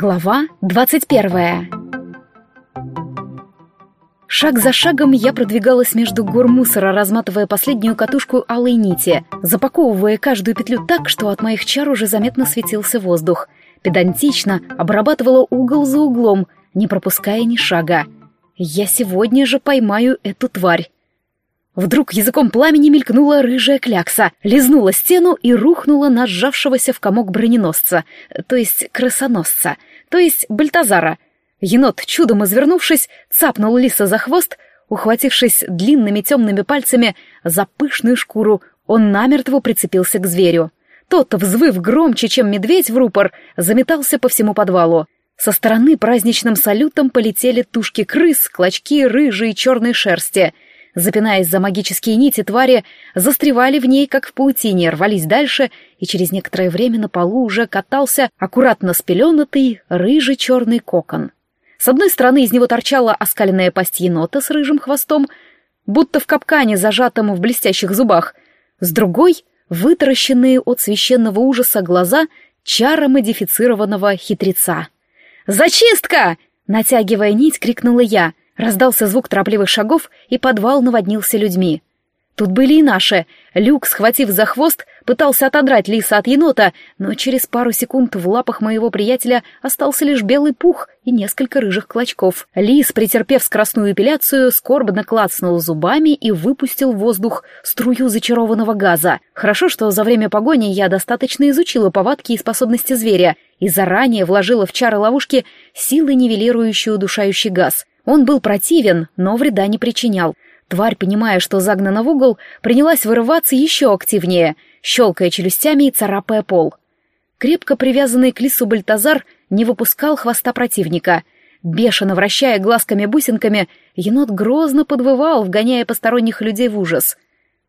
Глава двадцать первая Шаг за шагом я продвигалась между гор мусора, разматывая последнюю катушку алой нити, запаковывая каждую петлю так, что от моих чар уже заметно светился воздух. Педантично обрабатывала угол за углом, не пропуская ни шага. Я сегодня же поймаю эту тварь. Вдруг языком пламени мелькнула рыжая клякса, лизнула стену и рухнула на сжавшегося в комок броненосца, то есть красоносца, то есть Бальтазара. Енот, чудом извернувшись, цапнул лиса за хвост, ухватившись длинными темными пальцами за пышную шкуру, он намертво прицепился к зверю. Тот, взвыв громче, чем медведь в рупор, заметался по всему подвалу. Со стороны праздничным салютом полетели тушки крыс, клочки рыжей и черной шерсти — Запинаясь за магические нити, твари застревали в ней, как в паутине, рвались дальше, и через некоторое время на полу уже катался аккуратно спеленатый рыжий черный кокон. С одной стороны из него торчала оскаленная пасть енота с рыжим хвостом, будто в капкане, зажатом в блестящих зубах, с другой — вытаращенные от священного ужаса глаза чаромодифицированного хитреца. «Зачистка!» — натягивая нить, крикнула я — Раздался звук торопливых шагов, и подвал наводнился людьми. Тут были и наши. Люк, схватив за хвост, пытался отодрать лиса от енота, но через пару секунд в лапах моего приятеля остался лишь белый пух и несколько рыжих клочков. Лис, претерпев скоростную эпиляцию, скорбно клацнул зубами и выпустил в воздух струю зачарованного газа. Хорошо, что за время погони я достаточно изучила повадки и способности зверя и заранее вложила в чары ловушки силы, нивелирующие удушающий газ. Он был противен, но вреда не причинял. Тварь, понимая, что загнана в угол, принялась вырываться еще активнее, щелкая челюстями и царапая пол. Крепко привязанный к лису Бальтазар не выпускал хвоста противника. Бешено вращая глазками-бусинками, енот грозно подвывал, вгоняя посторонних людей в ужас.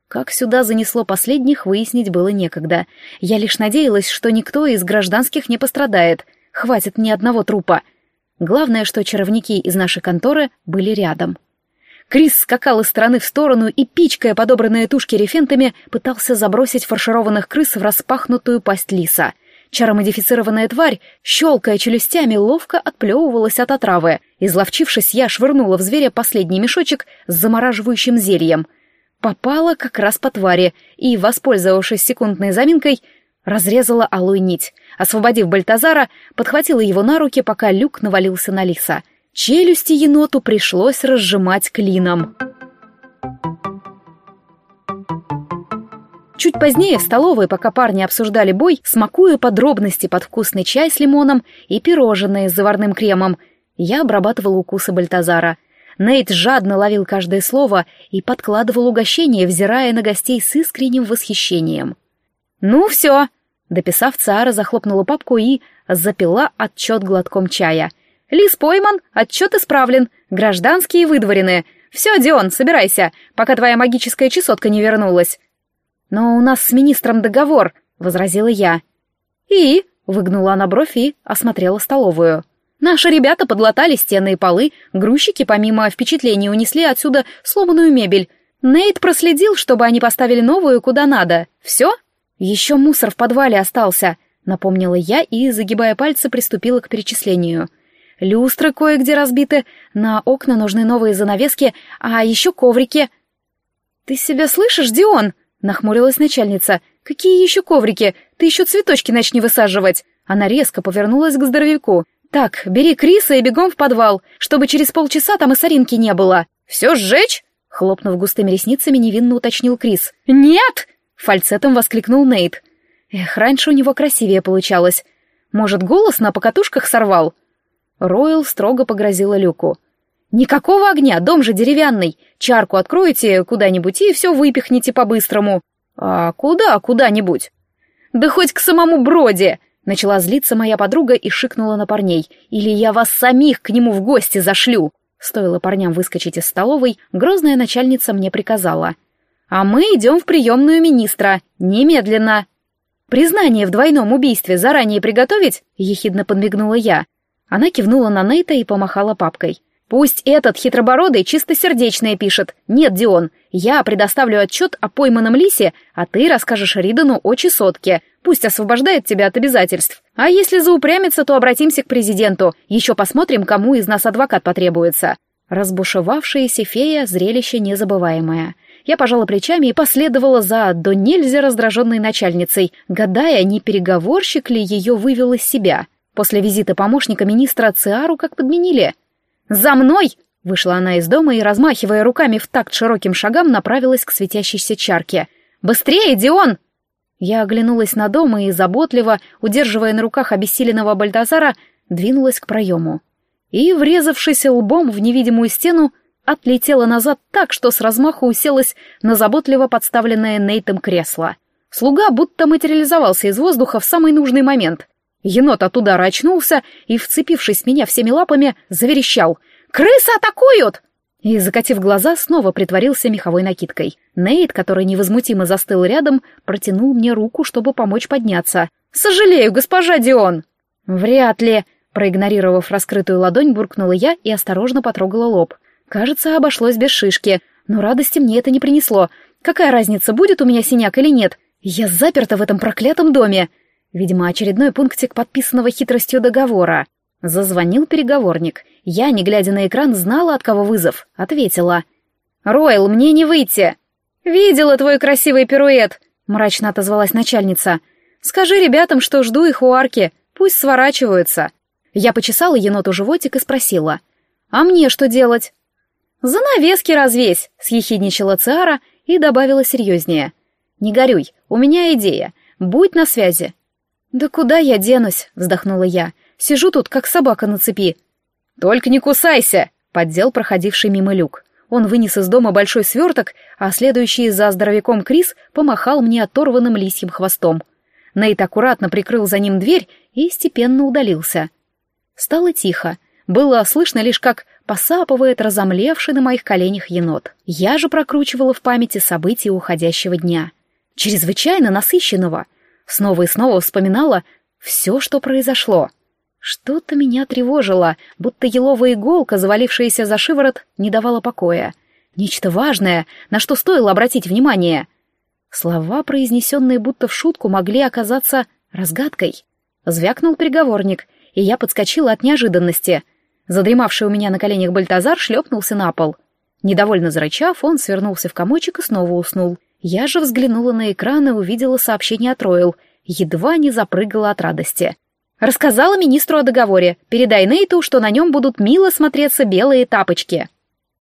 Как сюда занесло последних, выяснить было некогда. Я лишь надеялась, что никто из гражданских не пострадает. Хватит ни одного трупа. Главное, что чаровники из нашей конторы были рядом. Крис скакал из стороны в сторону и, пичкая подобранные тушки рефентами, пытался забросить фаршированных крыс в распахнутую пасть лиса. Чаромодифицированная тварь, щелкая челюстями, ловко отплевывалась от отравы. Изловчившись, я швырнула в зверя последний мешочек с замораживающим зельем. Попала как раз по твари и, воспользовавшись секундной заминкой, разрезала алую нить. Освободив Бальтазара, подхватила его на руки, пока люк навалился на лиса. Челюсти еноту пришлось разжимать клином. Чуть позднее в столовой, пока парни обсуждали бой, смакуя подробности под вкусный чай с лимоном и пирожные с заварным кремом, я обрабатывала укусы Бальтазара. Нейт жадно ловил каждое слово и подкладывал угощение, взирая на гостей с искренним восхищением. «Ну все!» Дописав, Циара захлопнула папку и запила отчет глотком чая. «Лис пойман, отчет исправлен, гражданские выдворены. Все, Дион, собирайся, пока твоя магическая чесотка не вернулась». «Но у нас с министром договор», — возразила я. «И?» — выгнула она бровь и осмотрела столовую. «Наши ребята подлатали стены и полы, грузчики помимо впечатлений унесли отсюда сломанную мебель. Нейт проследил, чтобы они поставили новую куда надо. Все?» «Еще мусор в подвале остался», — напомнила я и, загибая пальцы, приступила к перечислению. «Люстры кое-где разбиты, на окна нужны новые занавески, а еще коврики». «Ты себя слышишь, Дион?» — нахмурилась начальница. «Какие еще коврики? Ты еще цветочки начни высаживать». Она резко повернулась к здоровяку. «Так, бери Криса и бегом в подвал, чтобы через полчаса там и соринки не было». «Все сжечь?» — хлопнув густыми ресницами, невинно уточнил Крис. «Нет!» Фальцетом воскликнул Нейт. Эх, раньше у него красивее получалось. Может, голос на покатушках сорвал? Ройл строго погрозила Люку. «Никакого огня, дом же деревянный. Чарку откроете куда-нибудь и все выпихните по-быстрому». «А куда куда-нибудь?» «Да хоть к самому Броди!» Начала злиться моя подруга и шикнула на парней. «Или я вас самих к нему в гости зашлю!» Стоило парням выскочить из столовой, грозная начальница мне приказала — а мы идем в приемную министра. Немедленно. Признание в двойном убийстве заранее приготовить? Ехидно подмигнула я. Она кивнула на Нейта и помахала папкой. Пусть этот хитробородый чистосердечное пишет. Нет, Дион, я предоставлю отчет о пойманном лисе, а ты расскажешь Ридану о чесотке. Пусть освобождает тебя от обязательств. А если заупрямится, то обратимся к президенту. Еще посмотрим, кому из нас адвокат потребуется. Разбушевавшаяся фея — зрелище незабываемое. Я пожала плечами и последовала за до нельзя раздраженной начальницей, гадая, не переговорщик ли ее вывел из себя. После визита помощника министра Циару как подменили. «За мной!» — вышла она из дома и, размахивая руками в такт широким шагам, направилась к светящейся чарке. «Быстрее, Дион!» Я оглянулась на дом и, заботливо, удерживая на руках обессиленного Бальдазара, двинулась к проему и, врезавшись лбом в невидимую стену, отлетела назад так, что с размаху уселась на заботливо подставленное Нейтом кресло. Слуга будто материализовался из воздуха в самый нужный момент. Енот от удара очнулся и, вцепившись в меня всеми лапами, заверещал «Крысы атакуют!» И, закатив глаза, снова притворился меховой накидкой. Нейт, который невозмутимо застыл рядом, протянул мне руку, чтобы помочь подняться. «Сожалею, госпожа Дион!» «Вряд ли!» Проигнорировав раскрытую ладонь, буркнула я и осторожно потрогала лоб. Кажется, обошлось без шишки, но радости мне это не принесло. Какая разница, будет у меня синяк или нет? Я заперта в этом проклятом доме. Видимо, очередной пунктик подписанного хитростью договора. Зазвонил переговорник. Я, не глядя на экран, знала, от кого вызов. Ответила. «Ройл, мне не выйти!» «Видела твой красивый пируэт!» — мрачно отозвалась начальница. «Скажи ребятам, что жду их у арки. Пусть сворачиваются». Я почесала еноту животик и спросила. «А мне что делать?» «Занавески развесь!» — съехидничала Циара и добавила серьезнее. «Не горюй, у меня идея. Будь на связи». «Да куда я денусь?» — вздохнула я. «Сижу тут, как собака на цепи». «Только не кусайся!» — поддел проходивший мимо люк. Он вынес из дома большой сверток, а следующий за здоровяком Крис помахал мне оторванным лисьим хвостом. Нейт аккуратно прикрыл за ним дверь и степенно удалился. Стало тихо. Было слышно лишь, как посапывает разомлевший на моих коленях енот. Я же прокручивала в памяти события уходящего дня. Чрезвычайно насыщенного. Снова и снова вспоминала все, что произошло. Что-то меня тревожило, будто еловая иголка, завалившаяся за шиворот, не давала покоя. Нечто важное, на что стоило обратить внимание. Слова, произнесенные будто в шутку, могли оказаться разгадкой. Звякнул переговорник, и я подскочила от неожиданности. Задремавший у меня на коленях Бальтазар шлепнулся на пол. Недовольно зарычав, он свернулся в комочек и снова уснул. Я же взглянула на экран и увидела сообщение от Ройл. Едва не запрыгала от радости. Рассказала министру о договоре. Передай Нейту, что на нем будут мило смотреться белые тапочки.